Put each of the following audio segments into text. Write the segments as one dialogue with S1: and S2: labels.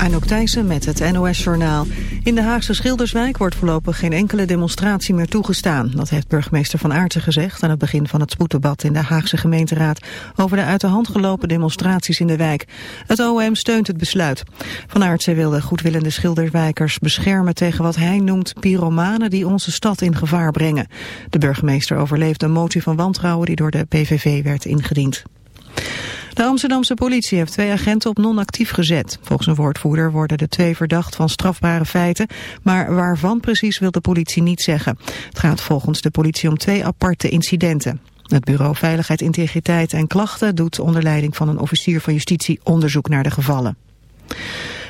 S1: Anouk Thijssen met het NOS-journaal. In de Haagse Schilderswijk wordt voorlopig geen enkele demonstratie meer toegestaan. Dat heeft burgemeester Van Aartsen gezegd aan het begin van het spoeddebat in de Haagse gemeenteraad over de uit de hand gelopen demonstraties in de wijk. Het OM steunt het besluit. Van Aartsen wil de goedwillende Schilderswijkers beschermen tegen wat hij noemt pyromanen die onze stad in gevaar brengen. De burgemeester overleefde een motie van wantrouwen die door de PVV werd ingediend. De Amsterdamse politie heeft twee agenten op non-actief gezet. Volgens een woordvoerder worden de twee verdacht van strafbare feiten, maar waarvan precies wil de politie niet zeggen. Het gaat volgens de politie om twee aparte incidenten. Het Bureau Veiligheid, Integriteit en Klachten doet onder leiding van een officier van justitie onderzoek naar de gevallen.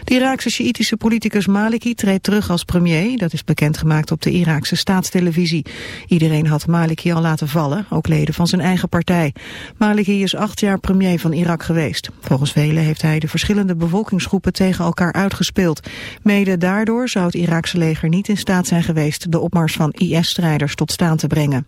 S1: De Iraakse Sjiitische politicus Maliki treedt terug als premier. Dat is bekendgemaakt op de Iraakse staatstelevisie. Iedereen had Maliki al laten vallen, ook leden van zijn eigen partij. Maliki is acht jaar premier van Irak geweest. Volgens velen heeft hij de verschillende bevolkingsgroepen tegen elkaar uitgespeeld. Mede daardoor zou het Iraakse leger niet in staat zijn geweest de opmars van IS-strijders tot staan te brengen.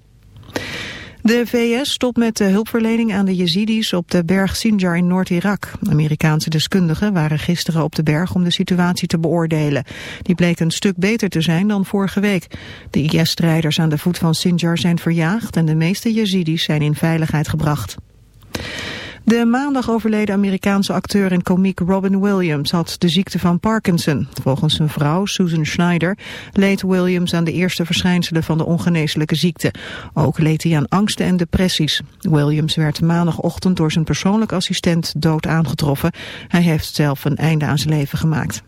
S1: De VS stopt met de hulpverlening aan de Jezidis op de berg Sinjar in Noord-Irak. Amerikaanse deskundigen waren gisteren op de berg om de situatie te beoordelen. Die bleek een stuk beter te zijn dan vorige week. De IS-strijders aan de voet van Sinjar zijn verjaagd en de meeste Jezidis zijn in veiligheid gebracht. De maandag overleden Amerikaanse acteur en komiek Robin Williams had de ziekte van Parkinson. Volgens zijn vrouw, Susan Schneider, leed Williams aan de eerste verschijnselen van de ongeneeslijke ziekte. Ook leed hij aan angsten en depressies. Williams werd maandagochtend door zijn persoonlijk assistent dood aangetroffen. Hij heeft zelf een einde aan zijn leven gemaakt.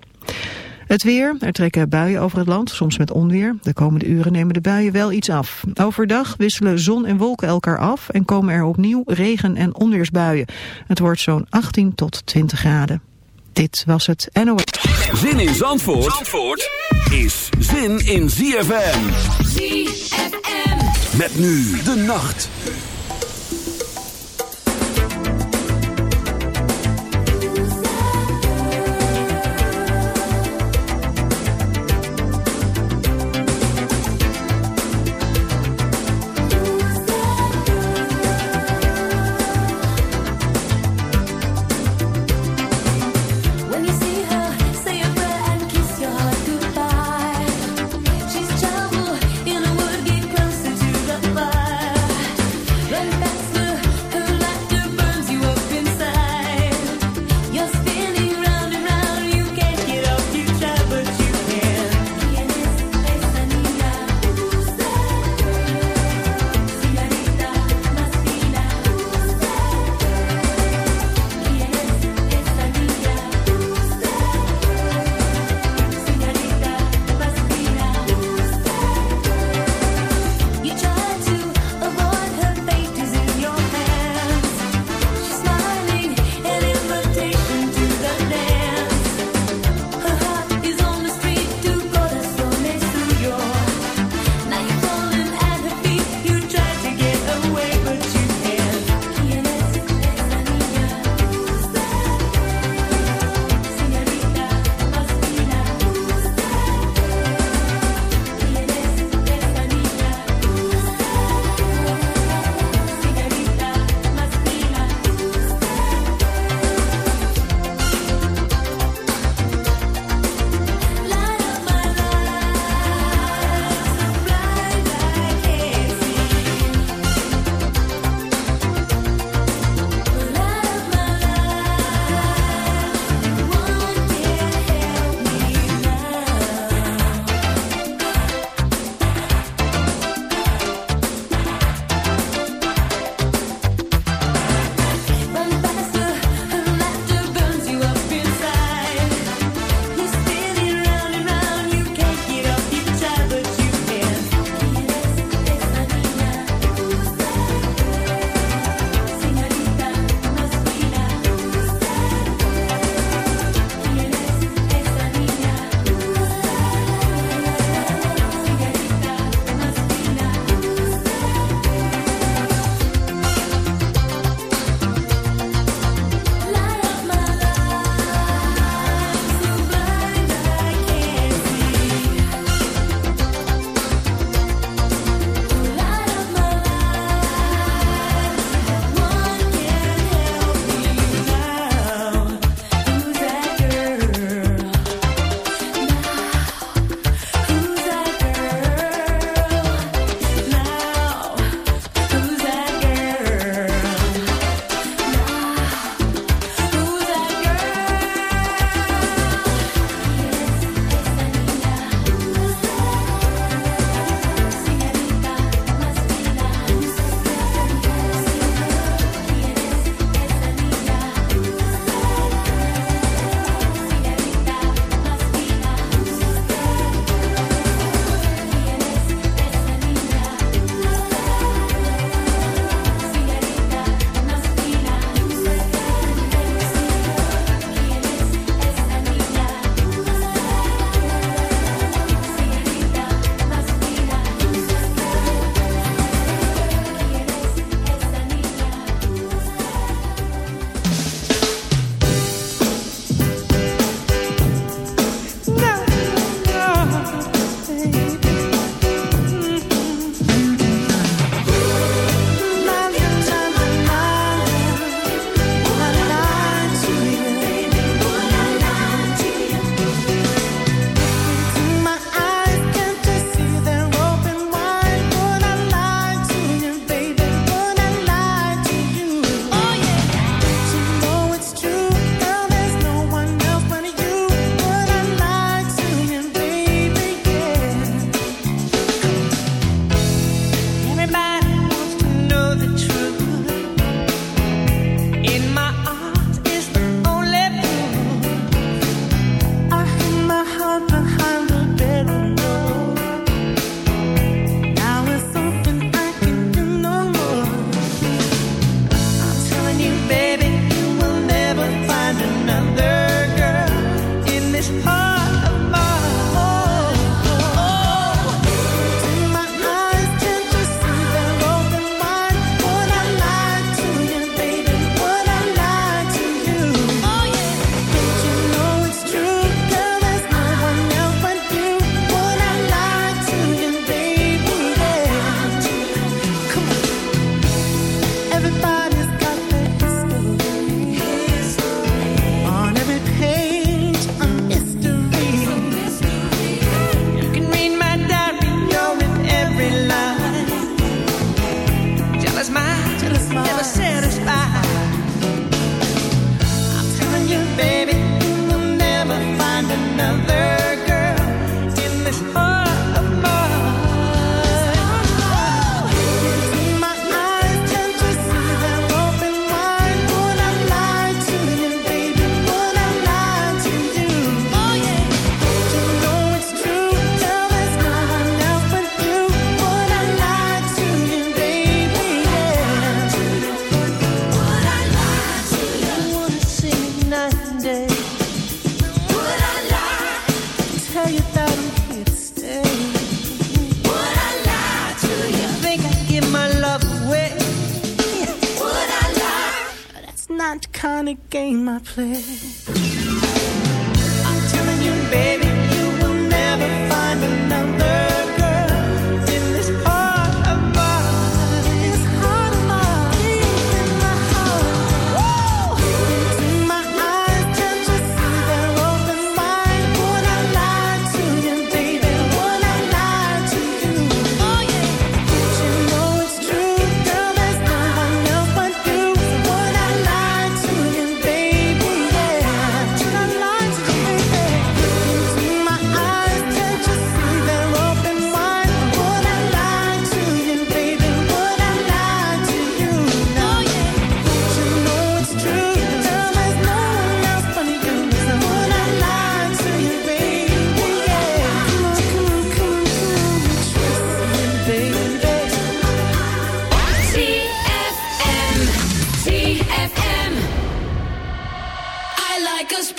S1: Het weer, er trekken buien over het land, soms met onweer. De komende uren nemen de buien wel iets af. Overdag wisselen zon en wolken elkaar af en komen er opnieuw regen- en onweersbuien. Het wordt zo'n 18 tot 20 graden. Dit was het NOS.
S2: Zin in Zandvoort, Zandvoort is zin in ZFM.
S3: ZFM.
S2: Met nu de nacht.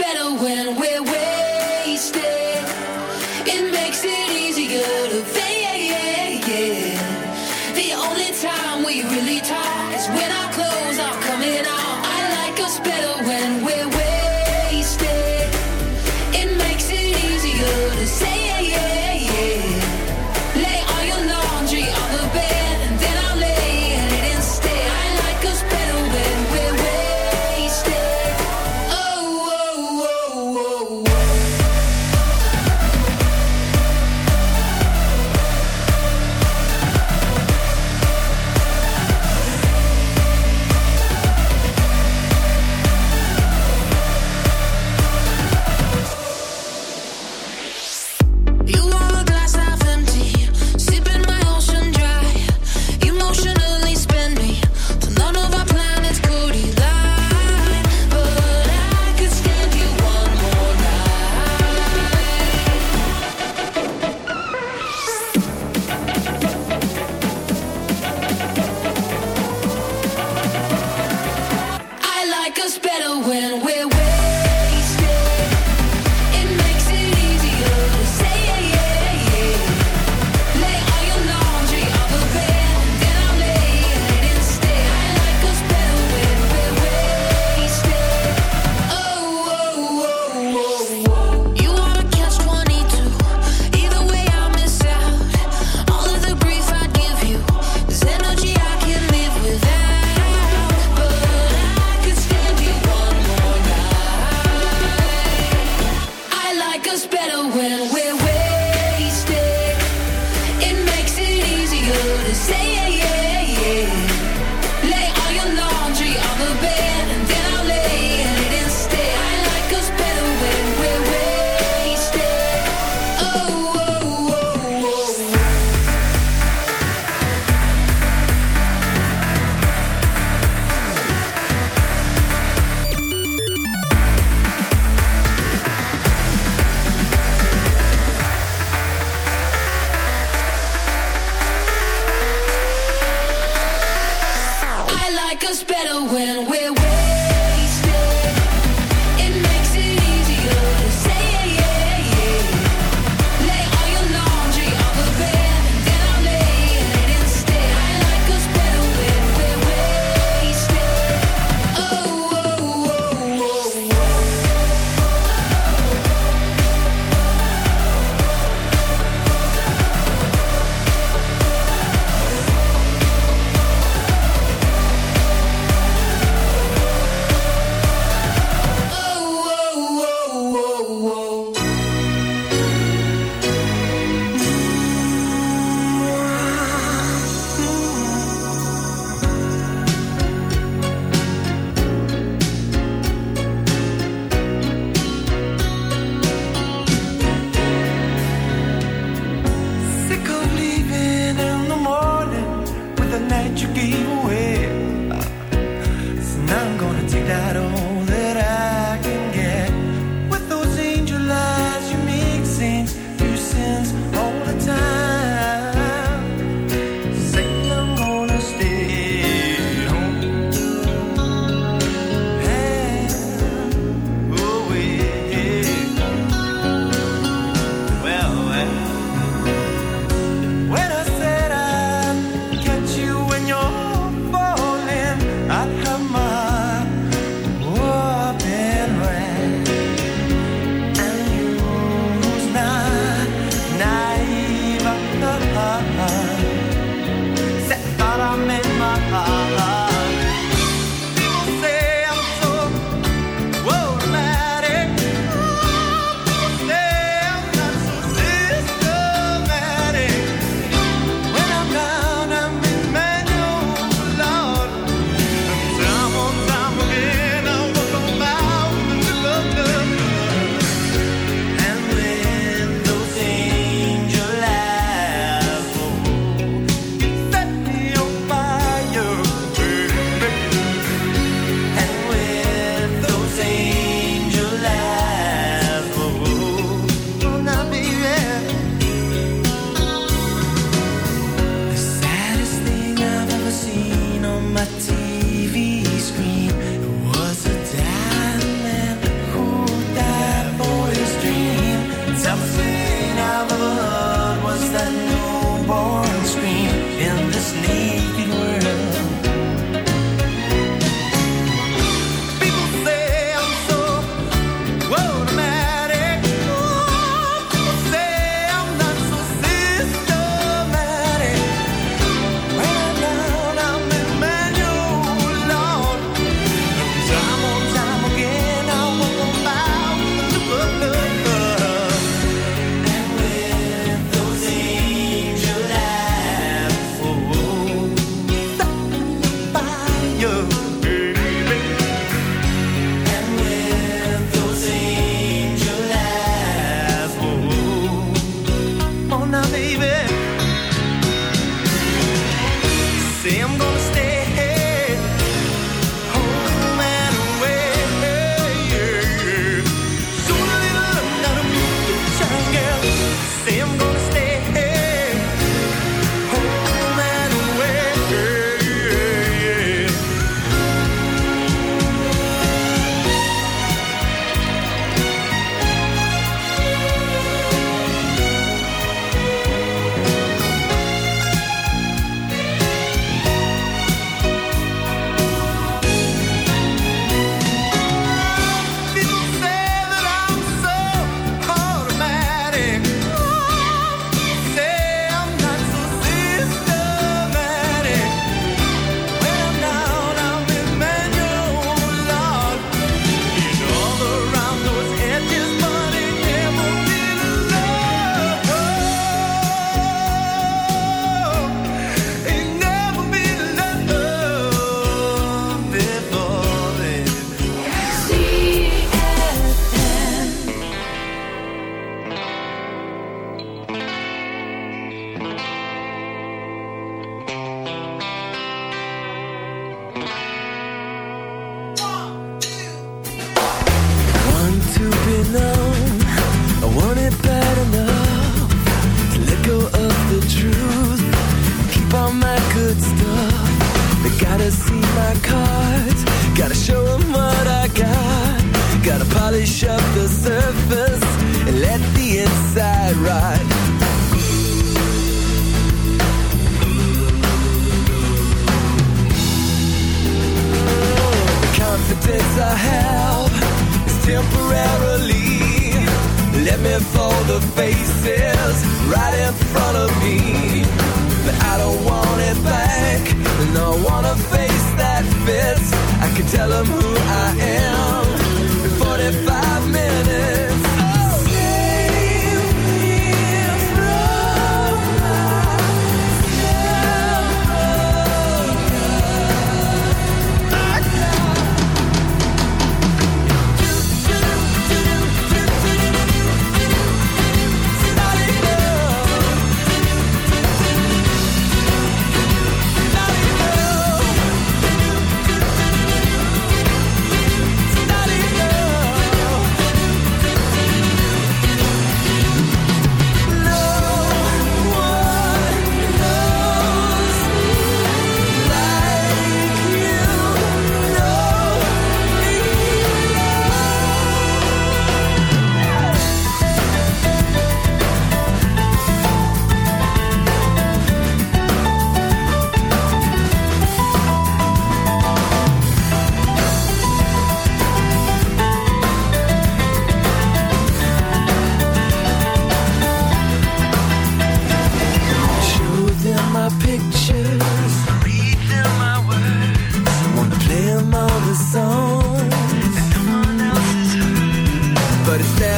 S3: Better when we're wanna see my cards.
S4: Gotta show them what I got. Gotta polish up the surface And let the inside ride. The confidence I have Is temporarily. Let me fold the faces Right in front of me. I don't want it back. And I wanna face that fits I can tell them who I am.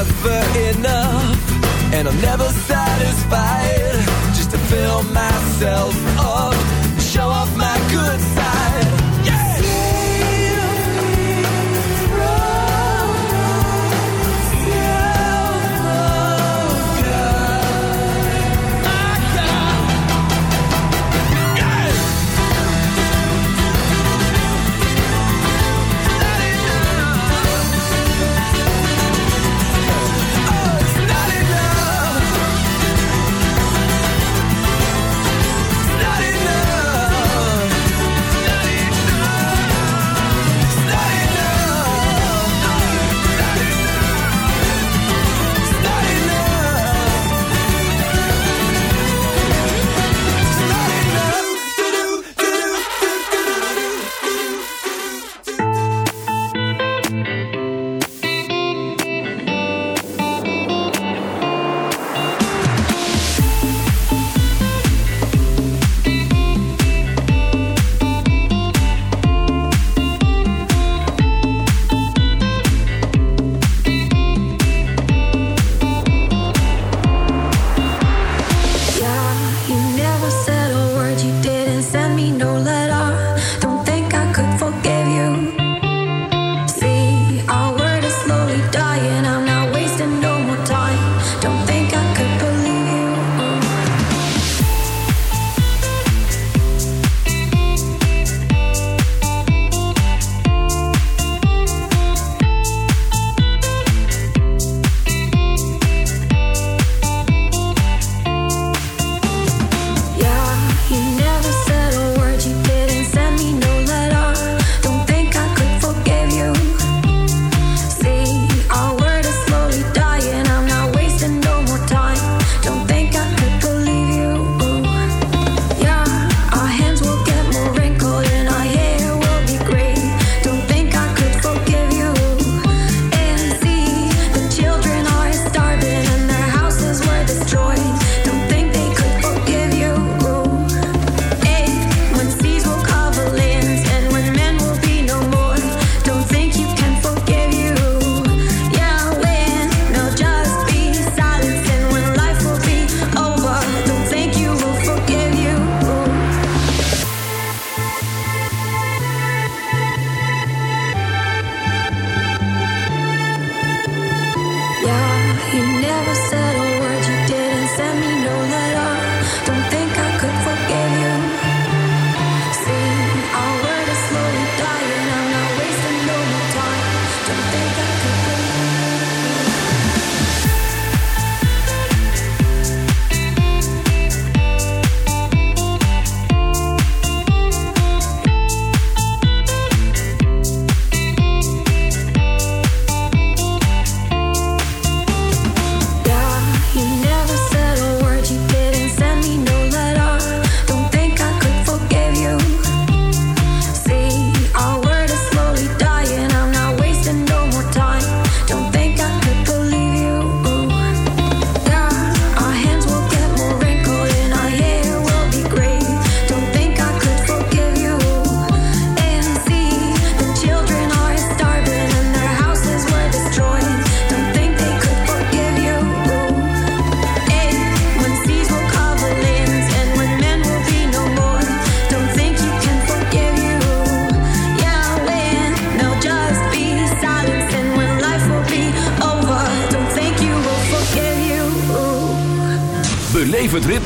S4: never enough And I'm never satisfied Just to fill myself up Show off my good side.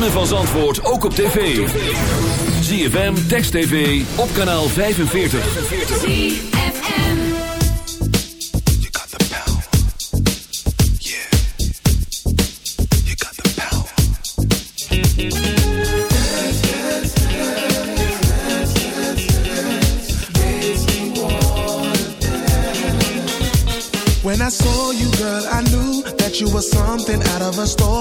S2: Ritme van Zandvoort ook op tv. ZFM, Text TV, op kanaal 45.
S3: ZFM.
S4: You got the power. Yeah. You got the power.
S5: When I saw you, girl, I knew that you were something out of a storybook.